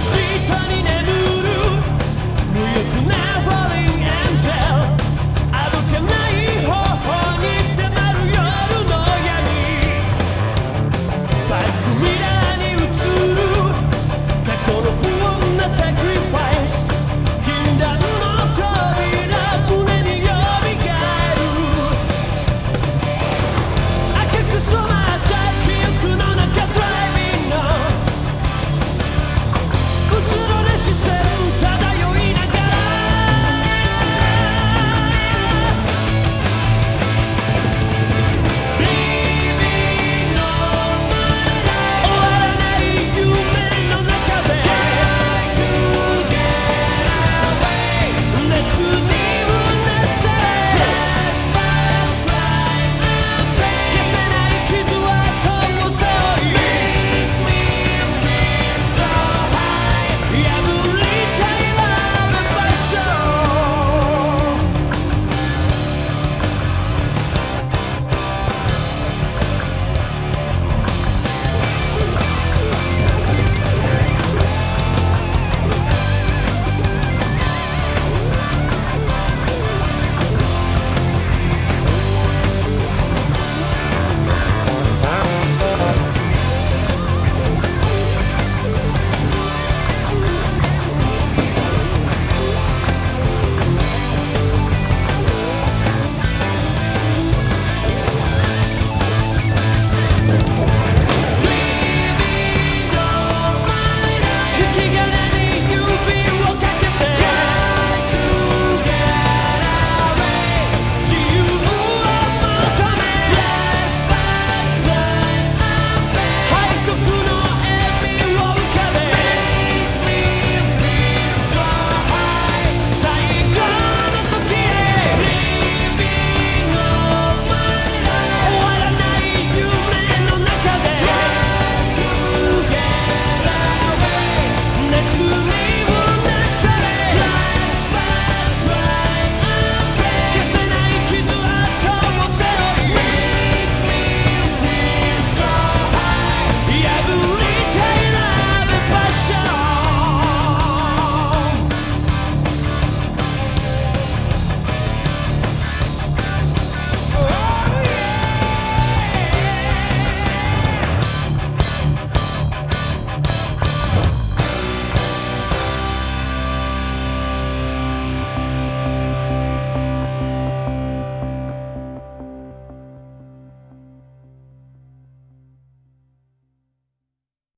see turning